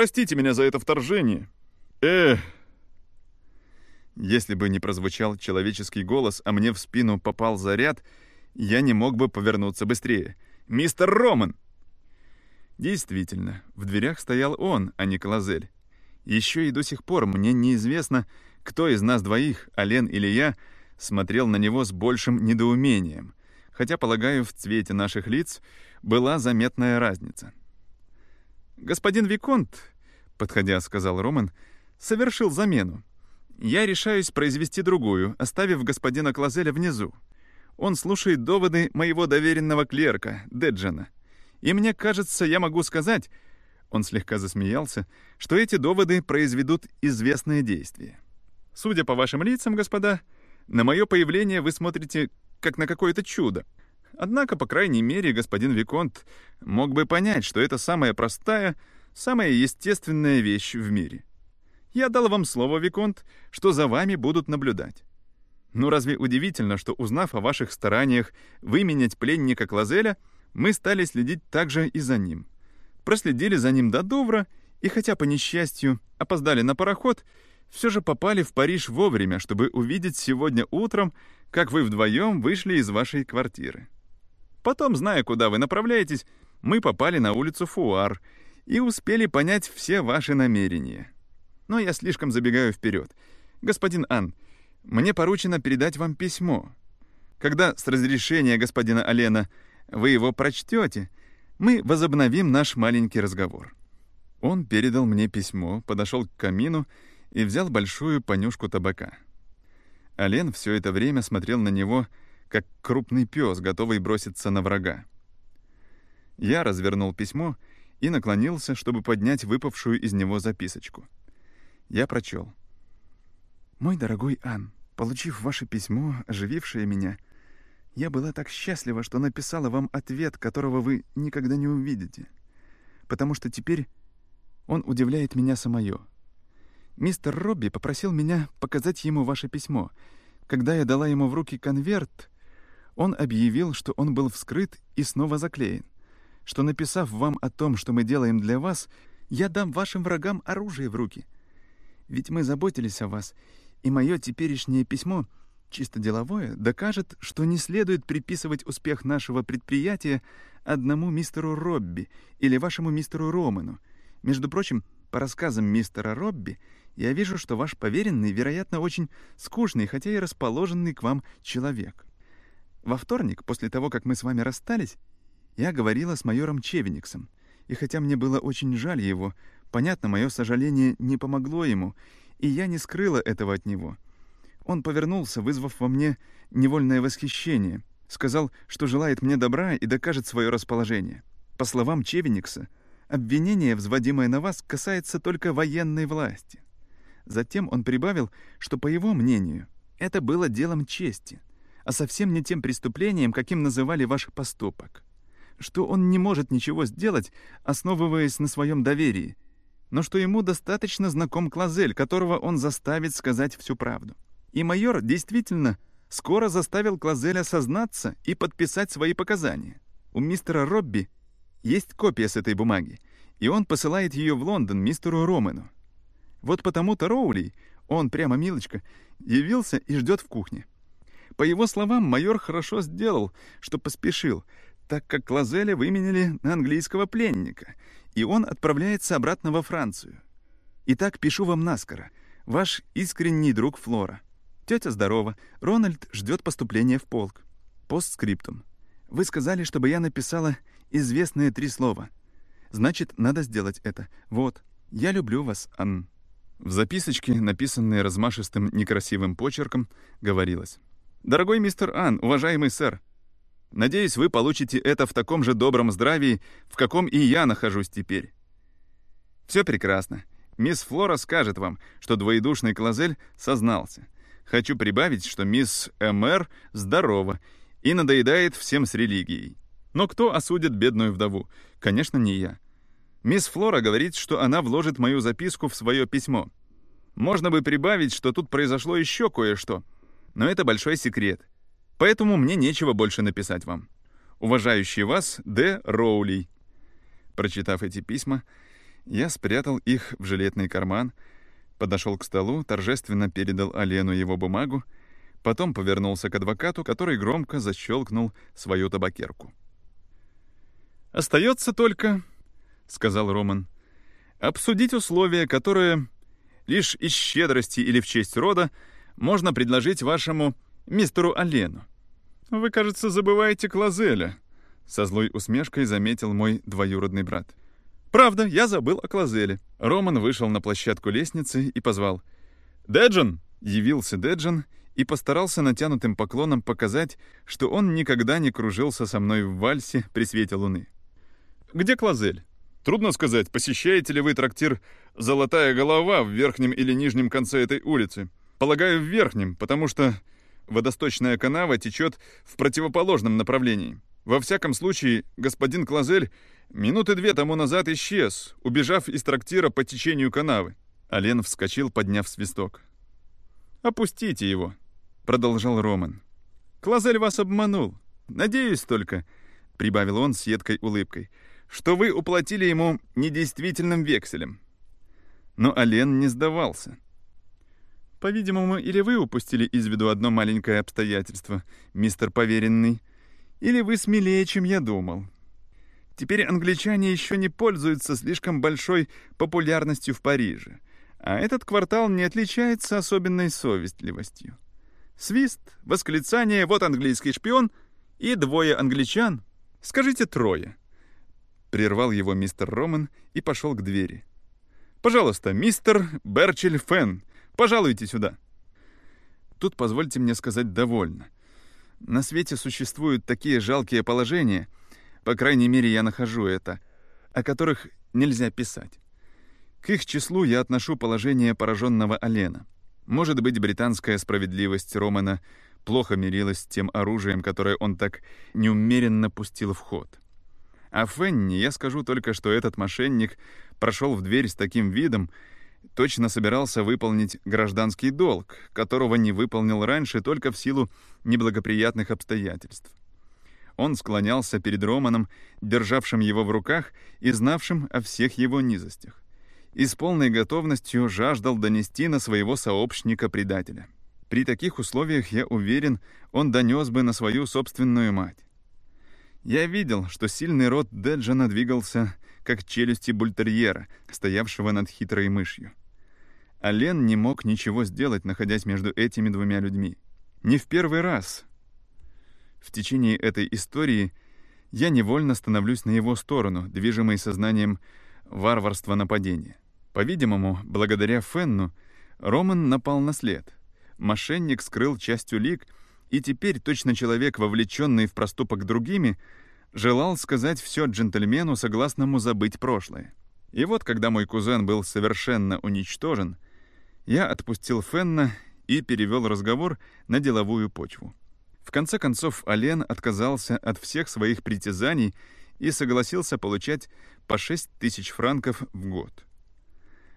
простите меня за это вторжение. Эх!» Если бы не прозвучал человеческий голос, а мне в спину попал заряд, я не мог бы повернуться быстрее. «Мистер Роман!» Действительно, в дверях стоял он, а не Клазель. Еще и до сих пор мне неизвестно, кто из нас двоих, Ален или я, смотрел на него с большим недоумением, хотя, полагаю, в цвете наших лиц была заметная разница. «Господин Виконт», — подходя, сказал Роман, — «совершил замену. Я решаюсь произвести другую, оставив господина Клазеля внизу. Он слушает доводы моего доверенного клерка, Деджана. И мне кажется, я могу сказать, он слегка засмеялся, что эти доводы произведут известное действие. Судя по вашим лицам, господа, на мое появление вы смотрите как на какое-то чудо. Однако, по крайней мере, господин Виконт мог бы понять, что это самая простая, самая естественная вещь в мире. Я дал вам слово, Виконт, что за вами будут наблюдать. Ну разве удивительно, что, узнав о ваших стараниях выменять пленника Клазеля, мы стали следить также и за ним. Проследили за ним до Дувра, и хотя, по несчастью, опоздали на пароход, все же попали в Париж вовремя, чтобы увидеть сегодня утром, как вы вдвоем вышли из вашей квартиры. Потом, зная, куда вы направляетесь, мы попали на улицу Фуар и успели понять все ваши намерения. Но я слишком забегаю вперед. Господин Ан, мне поручено передать вам письмо. Когда с разрешения господина Алена вы его прочтете, мы возобновим наш маленький разговор. Он передал мне письмо, подошел к камину и взял большую понюшку табака. Ален все это время смотрел на него, как крупный пес, готовый броситься на врага. Я развернул письмо и наклонился, чтобы поднять выпавшую из него записочку. Я прочел. «Мой дорогой Ан, получив ваше письмо, оживившее меня, я была так счастлива, что написала вам ответ, которого вы никогда не увидите, потому что теперь он удивляет меня самое. Мистер Робби попросил меня показать ему ваше письмо. Когда я дала ему в руки конверт, он объявил, что он был вскрыт и снова заклеен, что, написав вам о том, что мы делаем для вас, я дам вашим врагам оружие в руки. Ведь мы заботились о вас, и мое теперешнее письмо, чисто деловое, докажет, что не следует приписывать успех нашего предприятия одному мистеру Робби или вашему мистеру Роману, между прочим, по рассказам мистера Робби, я вижу, что ваш поверенный, вероятно, очень скучный, хотя и расположенный к вам человек. Во вторник, после того, как мы с вами расстались, я говорила с майором Чевениксом, и хотя мне было очень жаль его, понятно, мое сожаление не помогло ему, и я не скрыла этого от него. Он повернулся, вызвав во мне невольное восхищение, сказал, что желает мне добра и докажет свое расположение. По словам Чевеникса, Обвинение, взводимое на вас, касается только военной власти. Затем он прибавил, что, по его мнению, это было делом чести, а совсем не тем преступлением, каким называли ваш поступок. Что он не может ничего сделать, основываясь на своем доверии, но что ему достаточно знаком Клазель, которого он заставит сказать всю правду. И майор действительно скоро заставил Клазеля сознаться и подписать свои показания. У мистера Робби есть копия с этой бумаги, и он посылает ее в Лондон мистеру Роману. Вот потому-то Роули, он прямо милочка, явился и ждет в кухне. По его словам, майор хорошо сделал, что поспешил, так как Лазеля выменили на английского пленника, и он отправляется обратно во Францию. Итак, пишу вам наскоро. Ваш искренний друг Флора. Тетя здорова. Рональд ждет поступления в полк. Постскриптум. Вы сказали, чтобы я написала известные три слова. Значит, надо сделать это. Вот. Я люблю вас, Ан. В записочке, написанной размашистым некрасивым почерком, говорилось. «Дорогой мистер Ан, уважаемый сэр, надеюсь, вы получите это в таком же добром здравии, в каком и я нахожусь теперь. Все прекрасно. Мисс Флора скажет вам, что двоедушный Клазель сознался. Хочу прибавить, что мисс М.Р. здорова и надоедает всем с религией. Но кто осудит бедную вдову? Конечно, не я. Мисс Флора говорит, что она вложит мою записку в свое письмо. Можно бы прибавить, что тут произошло еще кое-что, но это большой секрет. Поэтому мне нечего больше написать вам. Уважающий вас Д. Роули. Прочитав эти письма, Я спрятал их в жилетный карман, подошел к столу, торжественно передал Алену его бумагу, потом повернулся к адвокату, который громко защелкнул свою табакерку. «Остается только, — сказал Роман, — обсудить условия, которые лишь из щедрости или в честь рода можно предложить вашему мистеру Алену. Вы, кажется, забываете Клазеля, — со злой усмешкой заметил мой двоюродный брат. «Правда, я забыл о Клазеле». Роман вышел на площадку лестницы и позвал. «Деджин!» — явился Деджин и постарался натянутым поклоном показать, что он никогда не кружился со мной в вальсе при свете луны. «Где Клазель?» «Трудно сказать, посещаете ли вы трактир «Золотая голова» в верхнем или нижнем конце этой улицы. Полагаю, в верхнем, потому что водосточная канава течет в противоположном направлении. Во всяком случае, господин Клазель минуты две тому назад исчез, убежав из трактира по течению канавы. Ален вскочил, подняв свисток. «Опустите его», — продолжал Роман. «Клазель вас обманул. Надеюсь только», — прибавил он с едкой улыбкой, «что вы уплатили ему недействительным векселем». Но Ален не сдавался. «По-видимому, или вы упустили из виду одно маленькое обстоятельство, мистер поверенный, или вы смелее, чем я думал. Теперь англичане еще не пользуются слишком большой популярностью в Париже, а этот квартал не отличается особенной совестливостью. Свист, восклицание «Вот английский шпион» и двое англичан. Скажите трое. Прервал его мистер Роман и пошел к двери. «Пожалуйста, мистер Берчель Фен, пожалуйте сюда». Тут позвольте мне сказать «довольно». На свете существуют такие жалкие положения, по крайней мере, я нахожу это, о которых нельзя писать. К их числу я отношу положение пораженного Алена. Может быть, британская справедливость Романа плохо мирилась с тем оружием, которое он так неумеренно пустил в ход. А Фенни я скажу только, что этот мошенник прошел в дверь с таким видом, точно собирался выполнить гражданский долг, которого не выполнил раньше только в силу неблагоприятных обстоятельств. Он склонялся перед Романом, державшим его в руках и знавшим о всех его низостях, и с полной готовностью жаждал донести на своего сообщника-предателя. При таких условиях, я уверен, он донес бы на свою собственную мать. Я видел, что сильный рот Деджана двигался как челюсти бультерьера, стоявшего над хитрой мышью. А Лен не мог ничего сделать, находясь между этими двумя людьми. Не в первый раз. В течение этой истории я невольно становлюсь на его сторону, движимый сознанием варварства нападения. По-видимому, благодаря Фенну, Роман напал на след. Мошенник скрыл часть улик, и теперь точно человек, вовлеченный в проступок другими, желал сказать все джентльмену, согласному забыть прошлое. И вот, когда мой кузен был совершенно уничтожен, я отпустил Фенна и перевел разговор на деловую почву. В конце концов, Ален отказался от всех своих притязаний и согласился получать по 6 тысяч франков в год.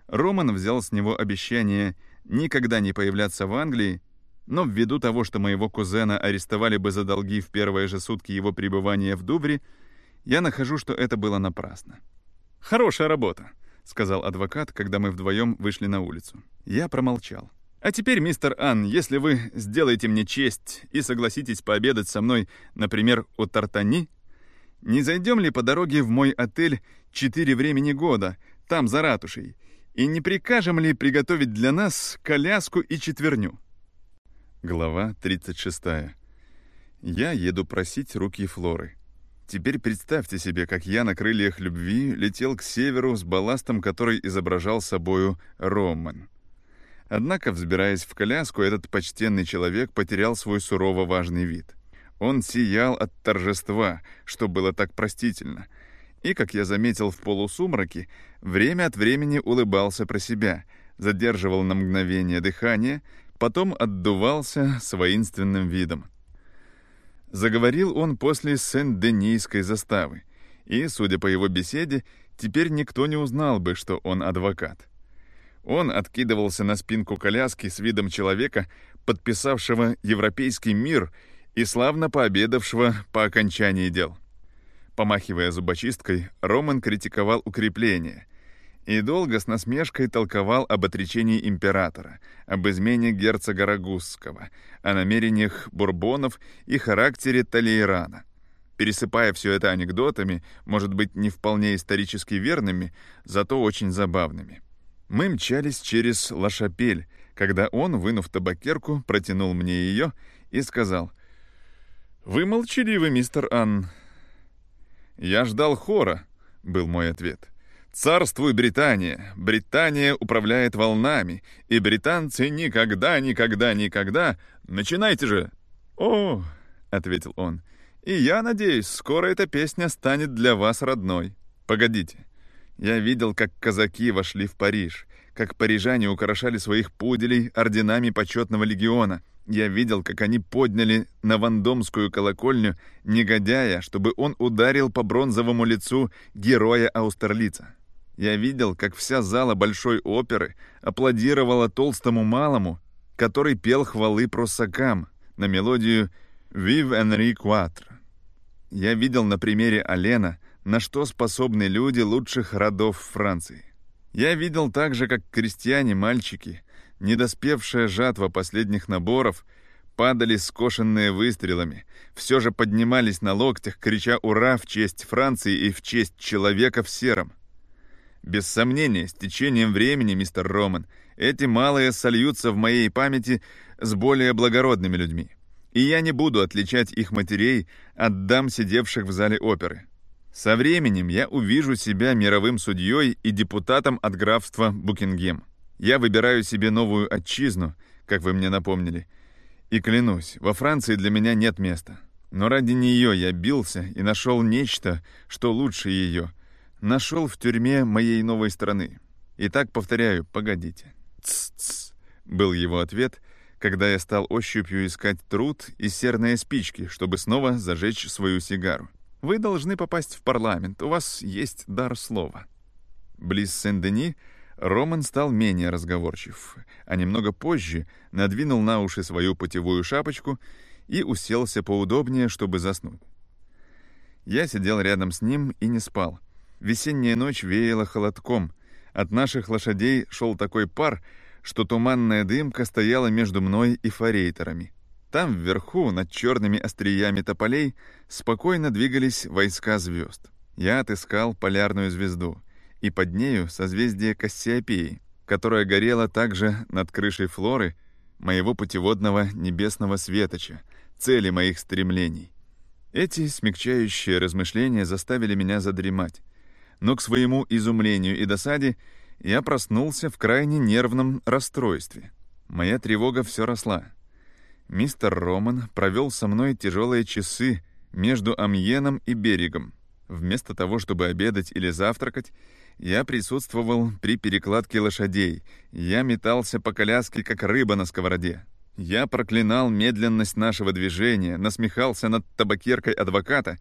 Роман взял с него обещание никогда не появляться в Англии но ввиду того, что моего кузена арестовали бы за долги в первые же сутки его пребывания в Дубре, я нахожу, что это было напрасно. «Хорошая работа», — сказал адвокат, когда мы вдвоем вышли на улицу. Я промолчал. «А теперь, мистер Ан, если вы сделаете мне честь и согласитесь пообедать со мной, например, у Тартани, не зайдем ли по дороге в мой отель «Четыре времени года», там, за ратушей, и не прикажем ли приготовить для нас коляску и четверню?» Глава 36. Я еду просить руки Флоры. Теперь представьте себе, как я на крыльях любви летел к северу с балластом, который изображал собою Роман. Однако, взбираясь в коляску, этот почтенный человек потерял свой сурово важный вид. Он сиял от торжества, что было так простительно. И, как я заметил в полусумраке, время от времени улыбался про себя, задерживал на мгновение дыхание — потом отдувался с воинственным видом. Заговорил он после Сен-Денийской заставы, и, судя по его беседе, теперь никто не узнал бы, что он адвокат. Он откидывался на спинку коляски с видом человека, подписавшего европейский мир и славно пообедавшего по окончании дел. Помахивая зубочисткой, Роман критиковал укрепление. И долго с насмешкой толковал об отречении императора, об измене герцога Рагузского, о намерениях бурбонов и характере Талейрана. Пересыпая все это анекдотами, может быть, не вполне исторически верными, зато очень забавными. Мы мчались через Лашапель, когда он, вынув табакерку, протянул мне ее и сказал «Вы молчаливы, мистер Анн». «Я ждал хора», — был мой ответ. Царствуй, Британия! Британия управляет волнами, и британцы никогда, никогда, никогда... Начинайте же!» «О!» — ответил он. «И я надеюсь, скоро эта песня станет для вас родной. Погодите. Я видел, как казаки вошли в Париж, как парижане украшали своих пуделей орденами почетного легиона. Я видел, как они подняли на вандомскую колокольню негодяя, чтобы он ударил по бронзовому лицу героя Аустерлица. Я видел, как вся зала Большой оперы аплодировала толстому малому, который пел хвалы просакам на мелодию «Vive Henri Quatre». Я видел на примере Алена, на что способны люди лучших родов Франции. Я видел также, как крестьяне-мальчики, недоспевшая жатва последних наборов, падали скошенные выстрелами, все же поднимались на локтях, крича «Ура!» в честь Франции и в честь человека в сером — без сомнения, с течением времени, мистер Роман, эти малые сольются в моей памяти с более благородными людьми. И я не буду отличать их матерей от дам, сидевших в зале оперы. Со временем я увижу себя мировым судьей и депутатом от графства Букингем. Я выбираю себе новую отчизну, как вы мне напомнили. И клянусь, во Франции для меня нет места. Но ради нее я бился и нашел нечто, что лучше ее — нашел в тюрьме моей новой страны. Итак, повторяю, погодите. «Ц-ц», — был его ответ, когда я стал ощупью искать труд и серные спички, чтобы снова зажечь свою сигару. «Вы должны попасть в парламент, у вас есть дар слова». Близ Сен-Дени Роман стал менее разговорчив, а немного позже надвинул на уши свою путевую шапочку и уселся поудобнее, чтобы заснуть. Я сидел рядом с ним и не спал — Весенняя ночь веяла холодком. От наших лошадей шел такой пар, что туманная дымка стояла между мной и форейтерами. Там, вверху, над черными остриями тополей, спокойно двигались войска звезд. Я отыскал полярную звезду, и под нею созвездие Кассиопеи, которое горело также над крышей Флоры, моего путеводного небесного светоча, цели моих стремлений. Эти смягчающие размышления заставили меня задремать, но к своему изумлению и досаде я проснулся в крайне нервном расстройстве. Моя тревога все росла. Мистер Роман провел со мной тяжелые часы между Амьеном и берегом. Вместо того, чтобы обедать или завтракать, я присутствовал при перекладке лошадей. Я метался по коляске, как рыба на сковороде. Я проклинал медленность нашего движения, насмехался над табакеркой адвоката,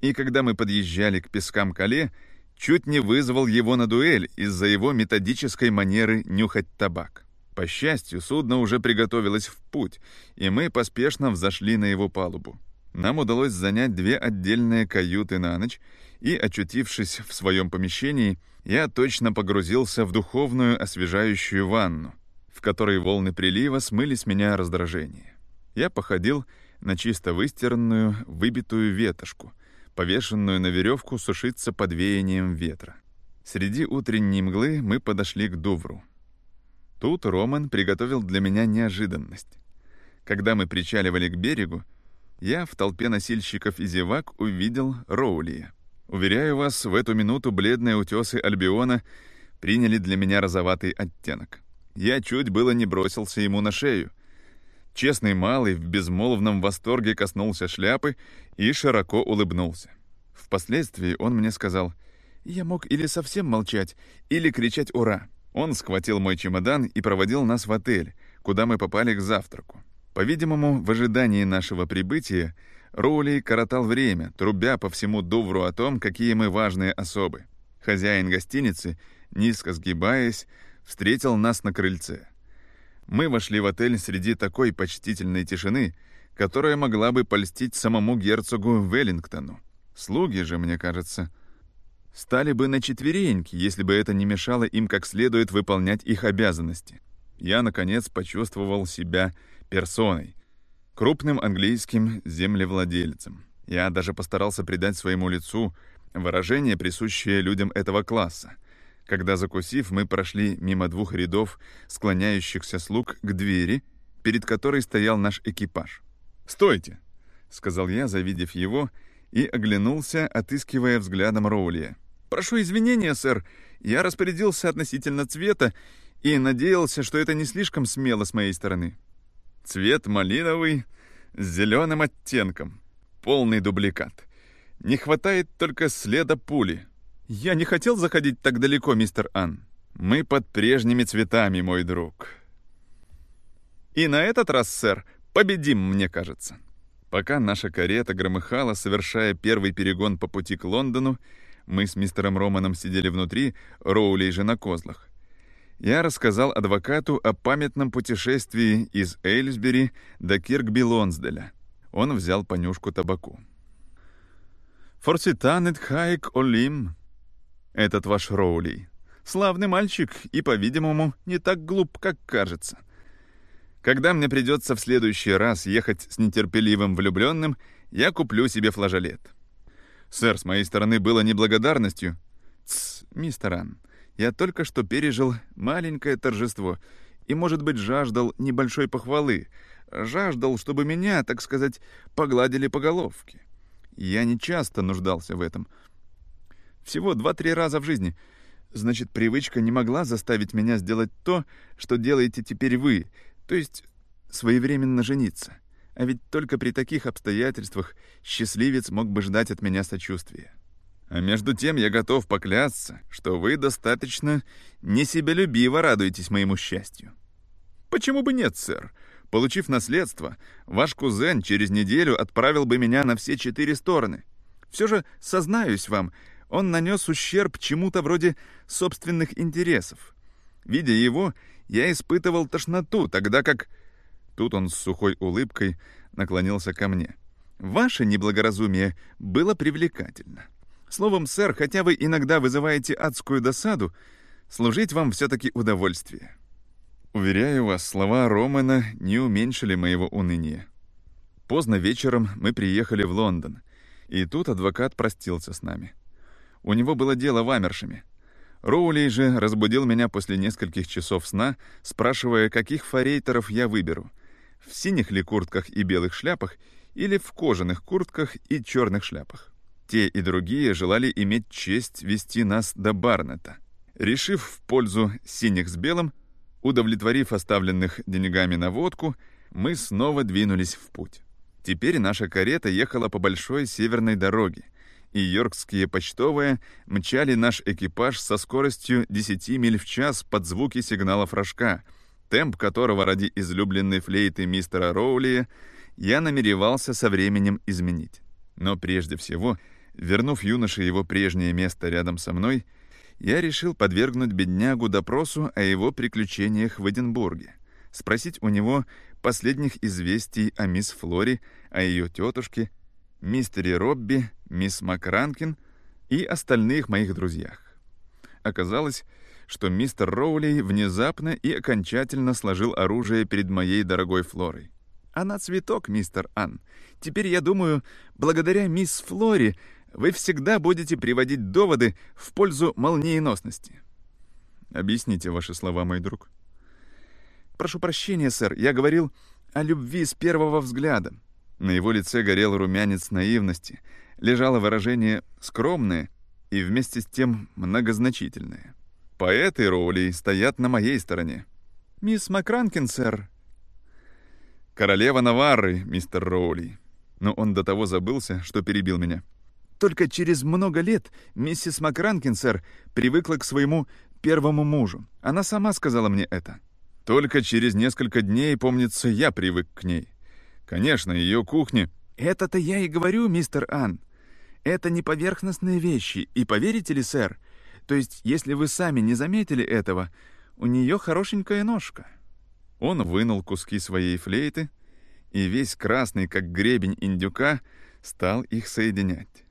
и когда мы подъезжали к пескам Кале, чуть не вызвал его на дуэль из-за его методической манеры нюхать табак. По счастью, судно уже приготовилось в путь, и мы поспешно взошли на его палубу. Нам удалось занять две отдельные каюты на ночь, и, очутившись в своем помещении, я точно погрузился в духовную освежающую ванну, в которой волны прилива смыли с меня раздражение. Я походил на чисто выстиранную, выбитую ветошку, повешенную на веревку сушиться под веянием ветра. Среди утренней мглы мы подошли к Дувру. Тут Роман приготовил для меня неожиданность. Когда мы причаливали к берегу, я в толпе носильщиков и зевак увидел Роулия. Уверяю вас, в эту минуту бледные утесы Альбиона приняли для меня розоватый оттенок. Я чуть было не бросился ему на шею, Честный малый в безмолвном восторге коснулся шляпы и широко улыбнулся. Впоследствии он мне сказал, «Я мог или совсем молчать, или кричать «Ура!». Он схватил мой чемодан и проводил нас в отель, куда мы попали к завтраку. По-видимому, в ожидании нашего прибытия Роули коротал время, трубя по всему Дувру о том, какие мы важные особы. Хозяин гостиницы, низко сгибаясь, встретил нас на крыльце. Мы вошли в отель среди такой почтительной тишины, которая могла бы польстить самому герцогу Веллингтону. Слуги же, мне кажется, стали бы на четвереньки, если бы это не мешало им как следует выполнять их обязанности. Я, наконец, почувствовал себя персоной, крупным английским землевладельцем. Я даже постарался придать своему лицу выражение, присущее людям этого класса. Когда, закусив, мы прошли мимо двух рядов склоняющихся слуг к двери, перед которой стоял наш экипаж. «Стойте!» — сказал я, завидев его, и оглянулся, отыскивая взглядом Роулия. «Прошу извинения, сэр, я распорядился относительно цвета и надеялся, что это не слишком смело с моей стороны». «Цвет малиновый с зеленым оттенком. Полный дубликат. Не хватает только следа пули». «Я не хотел заходить так далеко, мистер Ан. Мы под прежними цветами, мой друг». «И на этот раз, сэр, победим, мне кажется». Пока наша карета громыхала, совершая первый перегон по пути к Лондону, мы с мистером Романом сидели внутри, Роули же на козлах. Я рассказал адвокату о памятном путешествии из Эйлсбери до Киркби-Лонсделя. Он взял понюшку табаку. «Форситанет хайк олим». «Этот ваш Роули. Славный мальчик и, по-видимому, не так глуп, как кажется. Когда мне придется в следующий раз ехать с нетерпеливым влюбленным, я куплю себе флажолет. Сэр, с моей стороны было неблагодарностью. Тсс, мистер Ан, я только что пережил маленькое торжество и, может быть, жаждал небольшой похвалы. Жаждал, чтобы меня, так сказать, погладили по головке. Я не часто нуждался в этом. Всего два-три раза в жизни. Значит, привычка не могла заставить меня сделать то, что делаете теперь вы — то есть своевременно жениться. А ведь только при таких обстоятельствах счастливец мог бы ждать от меня сочувствия. А между тем я готов поклясться, что вы достаточно несебелюбиво радуетесь моему счастью. Почему бы нет, сэр? Получив наследство, ваш кузен через неделю отправил бы меня на все четыре стороны. Все же, сознаюсь вам, он нанес ущерб чему-то вроде собственных интересов. Видя его, я испытывал тошноту, тогда как... Тут он с сухой улыбкой наклонился ко мне. Ваше неблагоразумие было привлекательно. Словом, сэр, хотя вы иногда вызываете адскую досаду, служить вам все-таки удовольствие. Уверяю вас, слова Романа не уменьшили моего уныния. Поздно вечером мы приехали в Лондон, и тут адвокат простился с нами. У него было дело в Амершеме. Роули же разбудил меня после нескольких часов сна, спрашивая, каких форейтеров я выберу. В синих ли куртках и белых шляпах или в кожаных куртках и черных шляпах. Те и другие желали иметь честь вести нас до Барнета. Решив в пользу синих с белым, удовлетворив оставленных деньгами на водку, мы снова двинулись в путь. Теперь наша карета ехала по большой северной дороге — и йоркские почтовые мчали наш экипаж со скоростью 10 миль в час под звуки сигналов рожка, темп которого ради излюбленной флейты мистера Роули я намеревался со временем изменить. Но прежде всего, вернув юноше его прежнее место рядом со мной, я решил подвергнуть беднягу допросу о его приключениях в Эдинбурге, спросить у него последних известий о мисс Флори, о ее тетушке мистере Робби, мисс Макранкин и остальных моих друзьях. Оказалось, что мистер Роули внезапно и окончательно сложил оружие перед моей дорогой Флорой. «Она цветок, мистер Ан. Теперь, я думаю, благодаря мисс Флоре вы всегда будете приводить доводы в пользу молниеносности». «Объясните ваши слова, мой друг». «Прошу прощения, сэр, я говорил о любви с первого взгляда. На его лице горел румянец наивности, лежало выражение скромное и вместе с тем многозначительное. Поэты Роули стоят на моей стороне. «Мисс Макранкин, сэр». «Королева Наварры, мистер Роули». Но он до того забылся, что перебил меня. «Только через много лет миссис Макранкин, сэр, привыкла к своему первому мужу. Она сама сказала мне это». «Только через несколько дней, помнится, я привык к ней». Конечно, ее кухня... Это-то я и говорю, мистер Ан. Это не поверхностные вещи, и поверите ли, сэр? То есть, если вы сами не заметили этого, у нее хорошенькая ножка. Он вынул куски своей флейты, и весь красный, как гребень индюка, стал их соединять.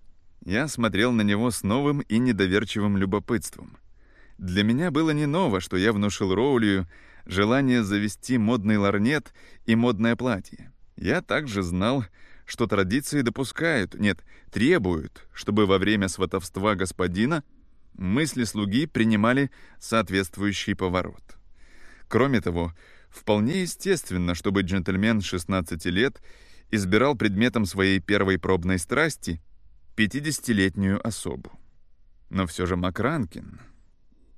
Я смотрел на него с новым и недоверчивым любопытством. Для меня было не ново, что я внушил Роулию желание завести модный ларнет и модное платье. Я также знал, что традиции допускают, нет, требуют, чтобы во время сватовства господина мысли слуги принимали соответствующий поворот. Кроме того, вполне естественно, чтобы джентльмен 16 лет избирал предметом своей первой пробной страсти 50-летнюю особу. Но все же Макранкин...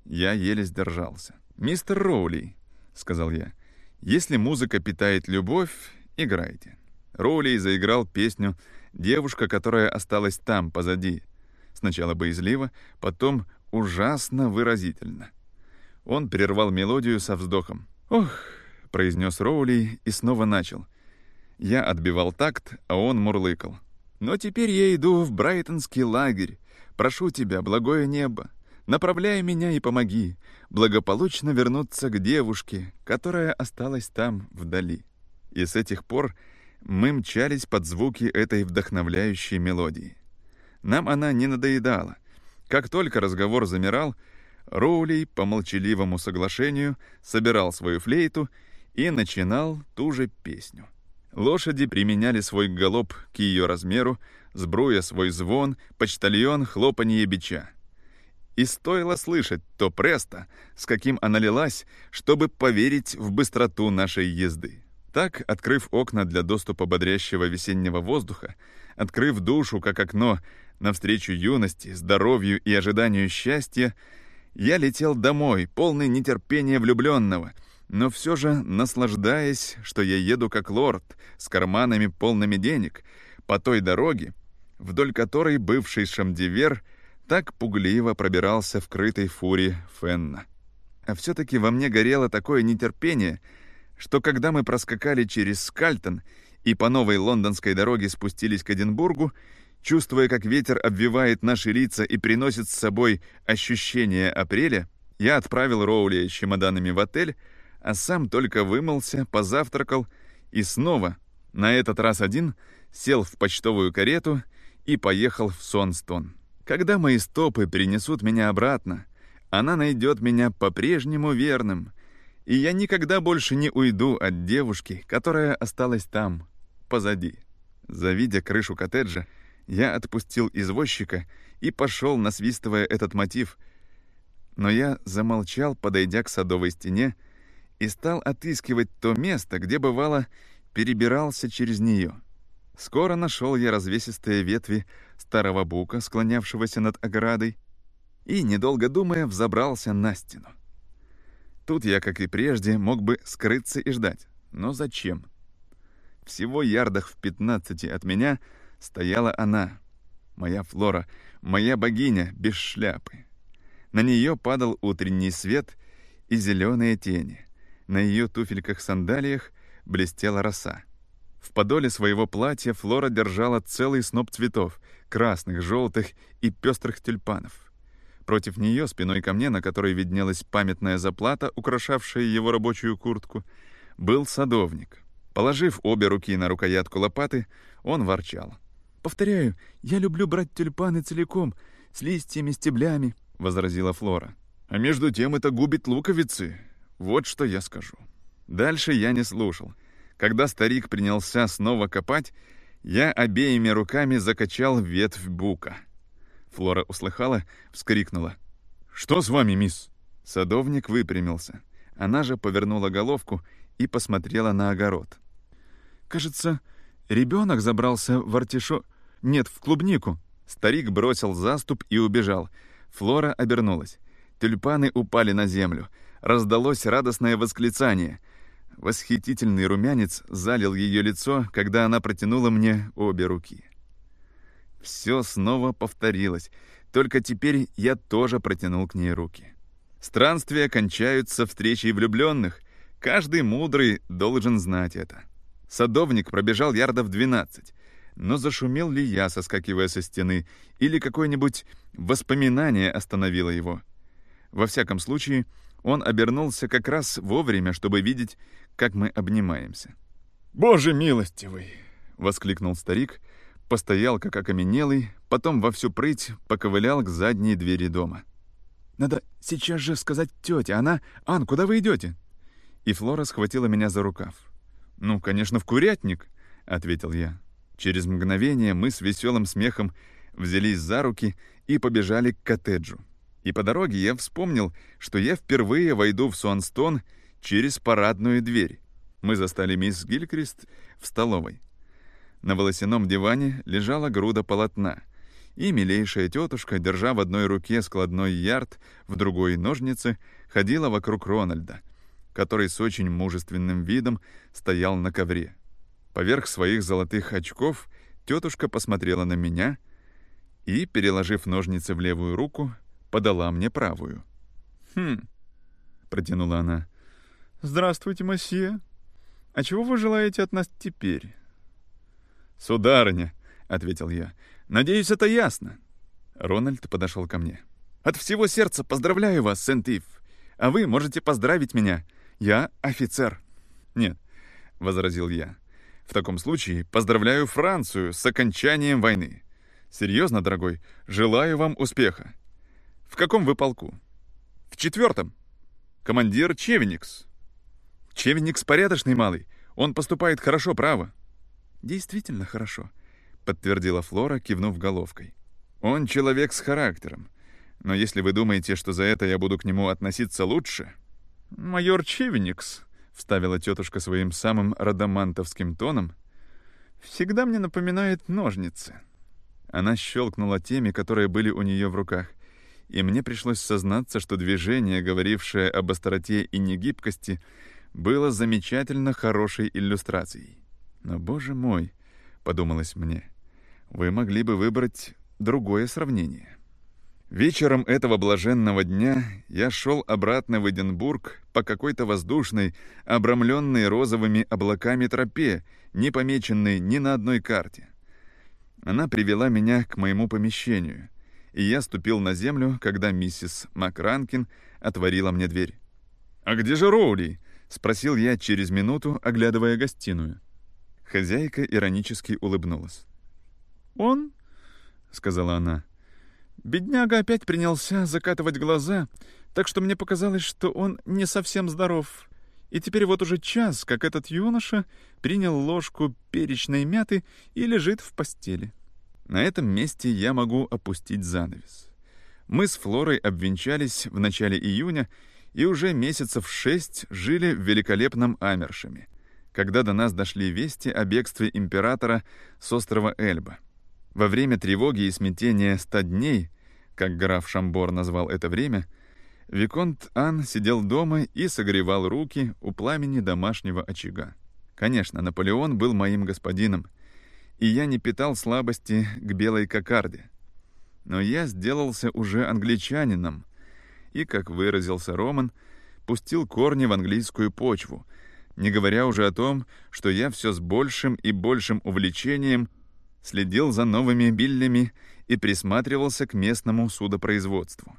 Я еле сдержался. «Мистер Роули», — сказал я, — «если музыка питает любовь, играйте». Роули заиграл песню «Девушка, которая осталась там, позади». Сначала боязливо, потом ужасно выразительно. Он прервал мелодию со вздохом. «Ох», — произнес Роули и снова начал. Я отбивал такт, а он мурлыкал. «Но теперь я иду в Брайтонский лагерь. Прошу тебя, благое небо, направляй меня и помоги благополучно вернуться к девушке, которая осталась там вдали». И с этих пор мы мчались под звуки этой вдохновляющей мелодии. Нам она не надоедала. Как только разговор замирал, Роулей по молчаливому соглашению собирал свою флейту и начинал ту же песню. Лошади применяли свой галоп к ее размеру, сбруя свой звон, почтальон хлопанье бича. И стоило слышать то престо, с каким она лилась, чтобы поверить в быстроту нашей езды. Так, открыв окна для доступа бодрящего весеннего воздуха, открыв душу как окно навстречу юности, здоровью и ожиданию счастья, я летел домой, полный нетерпения влюбленного, но все же наслаждаясь, что я еду как лорд, с карманами полными денег, по той дороге, вдоль которой бывший шамдивер так пугливо пробирался в крытой фуре Фенна. А все-таки во мне горело такое нетерпение — что когда мы проскакали через Скальтон и по новой лондонской дороге спустились к Эдинбургу, чувствуя, как ветер обвивает наши лица и приносит с собой ощущение апреля, я отправил Роули с чемоданами в отель, а сам только вымылся, позавтракал и снова, на этот раз один, сел в почтовую карету и поехал в Сонстон. Когда мои стопы принесут меня обратно, она найдет меня по-прежнему верным — и я никогда больше не уйду от девушки, которая осталась там, позади. Завидя крышу коттеджа, я отпустил извозчика и пошел, насвистывая этот мотив. Но я замолчал, подойдя к садовой стене, и стал отыскивать то место, где, бывало, перебирался через нее. Скоро нашел я развесистые ветви старого бука, склонявшегося над оградой, и, недолго думая, взобрался на стену. Тут я, как и прежде, мог бы скрыться и ждать. Но зачем? Всего ярдах в пятнадцати от меня стояла она, моя Флора, моя богиня без шляпы. На нее падал утренний свет и зеленые тени. На ее туфельках-сандалиях блестела роса. В подоле своего платья Флора держала целый сноп цветов — красных, желтых и пестрых тюльпанов. Против нее, спиной ко мне, на которой виднелась памятная заплата, украшавшая его рабочую куртку, был садовник. Положив обе руки на рукоятку лопаты, он ворчал. «Повторяю, я люблю брать тюльпаны целиком, с листьями, стеблями», — возразила Флора. «А между тем это губит луковицы. Вот что я скажу». Дальше я не слушал. Когда старик принялся снова копать, я обеими руками закачал ветвь бука — Флора услыхала, вскрикнула. «Что с вами, мисс?» Садовник выпрямился. Она же повернула головку и посмотрела на огород. «Кажется, ребенок забрался в артишо... Нет, в клубнику». Старик бросил заступ и убежал. Флора обернулась. Тюльпаны упали на землю. Раздалось радостное восклицание. Восхитительный румянец залил ее лицо, когда она протянула мне обе руки. Все снова повторилось, только теперь я тоже протянул к ней руки. Странствия кончаются встречей влюбленных. Каждый мудрый должен знать это. Садовник пробежал ярдов 12. Но зашумел ли я, соскакивая со стены, или какое-нибудь воспоминание остановило его? Во всяком случае, он обернулся как раз вовремя, чтобы видеть, как мы обнимаемся. «Боже милостивый!» — воскликнул старик — постоял как окаменелый, потом во всю прыть поковылял к задней двери дома. «Надо сейчас же сказать тете, она... Ан, куда вы идете?» И Флора схватила меня за рукав. «Ну, конечно, в курятник», — ответил я. Через мгновение мы с веселым смехом взялись за руки и побежали к коттеджу. И по дороге я вспомнил, что я впервые войду в Суанстон через парадную дверь. Мы застали мисс Гилькрист в столовой. На волосяном диване лежала груда полотна, и милейшая тетушка, держа в одной руке складной ярд, в другой — ножницы, ходила вокруг Рональда, который с очень мужественным видом стоял на ковре. Поверх своих золотых очков тетушка посмотрела на меня и, переложив ножницы в левую руку, подала мне правую. «Хм», — протянула она. «Здравствуйте, месье. А чего вы желаете от нас теперь?» «Сударыня», — ответил я, — «надеюсь, это ясно». Рональд подошел ко мне. «От всего сердца поздравляю вас, Сент-Ив. А вы можете поздравить меня. Я офицер». «Нет», — возразил я. «В таком случае поздравляю Францию с окончанием войны. Серьезно, дорогой, желаю вам успеха. В каком вы полку?» «В четвертом. Командир Чевеникс». «Чевеникс порядочный малый. Он поступает хорошо, право». «Действительно хорошо», — подтвердила Флора, кивнув головкой. «Он человек с характером. Но если вы думаете, что за это я буду к нему относиться лучше...» «Майор Чевеникс», — вставила тетушка своим самым радамантовским тоном, «всегда мне напоминает ножницы». Она щелкнула теми, которые были у нее в руках, и мне пришлось сознаться, что движение, говорившее об остроте и негибкости, было замечательно хорошей иллюстрацией. Но, боже мой, — подумалось мне, — вы могли бы выбрать другое сравнение. Вечером этого блаженного дня я шел обратно в Эдинбург по какой-то воздушной, обрамленной розовыми облаками тропе, не помеченной ни на одной карте. Она привела меня к моему помещению, и я ступил на землю, когда миссис Макранкин отворила мне дверь. «А где же Роули?» — спросил я через минуту, оглядывая гостиную. Хозяйка иронически улыбнулась. «Он?» — сказала она. «Бедняга опять принялся закатывать глаза, так что мне показалось, что он не совсем здоров. И теперь вот уже час, как этот юноша принял ложку перечной мяты и лежит в постели». На этом месте я могу опустить занавес. Мы с Флорой обвенчались в начале июня и уже месяцев шесть жили в великолепном Амершеме, когда до нас дошли вести о бегстве императора с острова Эльба. Во время тревоги и смятения ста дней, как граф Шамбор назвал это время, Виконт Ан сидел дома и согревал руки у пламени домашнего очага. Конечно, Наполеон был моим господином, и я не питал слабости к белой кокарде. Но я сделался уже англичанином, и, как выразился Роман, пустил корни в английскую почву — не говоря уже о том, что я все с большим и большим увлечением следил за новыми биллями и присматривался к местному судопроизводству.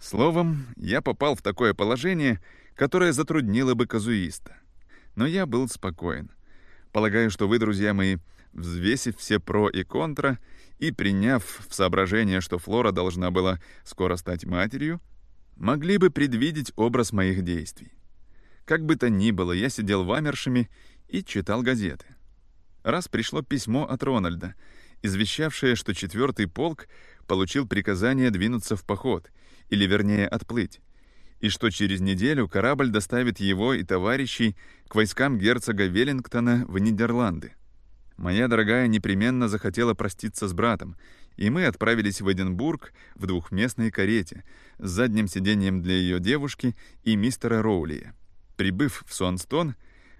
Словом, я попал в такое положение, которое затруднило бы казуиста. Но я был спокоен. Полагаю, что вы, друзья мои, взвесив все про и контра и приняв в соображение, что Флора должна была скоро стать матерью, могли бы предвидеть образ моих действий. Как бы то ни было, я сидел в Амершеме и читал газеты. Раз пришло письмо от Рональда, извещавшее, что четвертый полк получил приказание двинуться в поход, или вернее отплыть, и что через неделю корабль доставит его и товарищей к войскам герцога Веллингтона в Нидерланды. Моя дорогая непременно захотела проститься с братом, и мы отправились в Эдинбург в двухместной карете с задним сиденьем для ее девушки и мистера Роулия. Прибыв в Суанстон,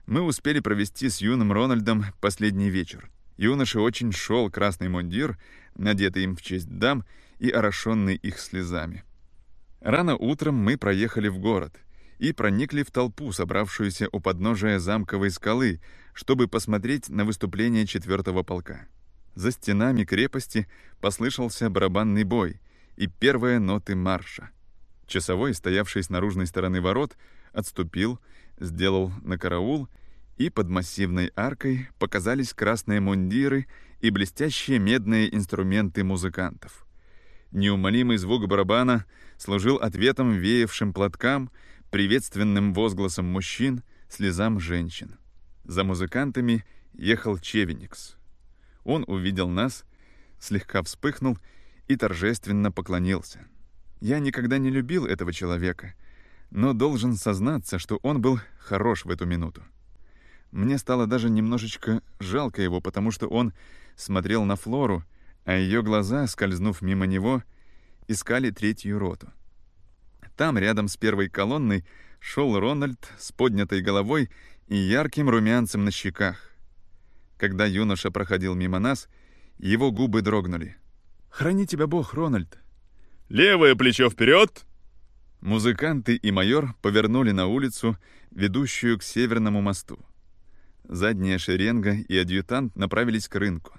мы успели провести с юным Рональдом последний вечер. Юноше очень шел красный мундир, надетый им в честь дам и орошенный их слезами. Рано утром мы проехали в город и проникли в толпу, собравшуюся у подножия замковой скалы, чтобы посмотреть на выступление четвертого полка. За стенами крепости послышался барабанный бой и первые ноты марша. Часовой, стоявший с наружной стороны ворот, отступил, сделал на караул и под массивной аркой показались красные мундиры и блестящие медные инструменты музыкантов. Неумолимый звук барабана служил ответом веявшим платкам, приветственным возгласом мужчин, слезам женщин. За музыкантами ехал Чевеникс. Он увидел нас, слегка вспыхнул и торжественно поклонился. Я никогда не любил этого человека, но должен сознаться, что он был хорош в эту минуту. Мне стало даже немножечко жалко его, потому что он смотрел на Флору, а ее глаза, скользнув мимо него, искали третью роту. Там, рядом с первой колонной, шел Рональд с поднятой головой и ярким румянцем на щеках. Когда юноша проходил мимо нас, его губы дрогнули. «Храни тебя Бог, Рональд!» «Левое плечо вперед!» Музыканты и майор повернули на улицу, ведущую к Северному мосту. Задняя шеренга и адъютант направились к рынку.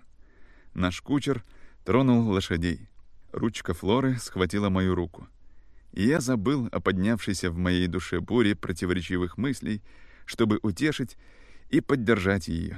Наш кучер тронул лошадей. Ручка Флоры схватила мою руку. И я забыл о поднявшейся в моей душе буре противоречивых мыслей, чтобы утешить и поддержать ее.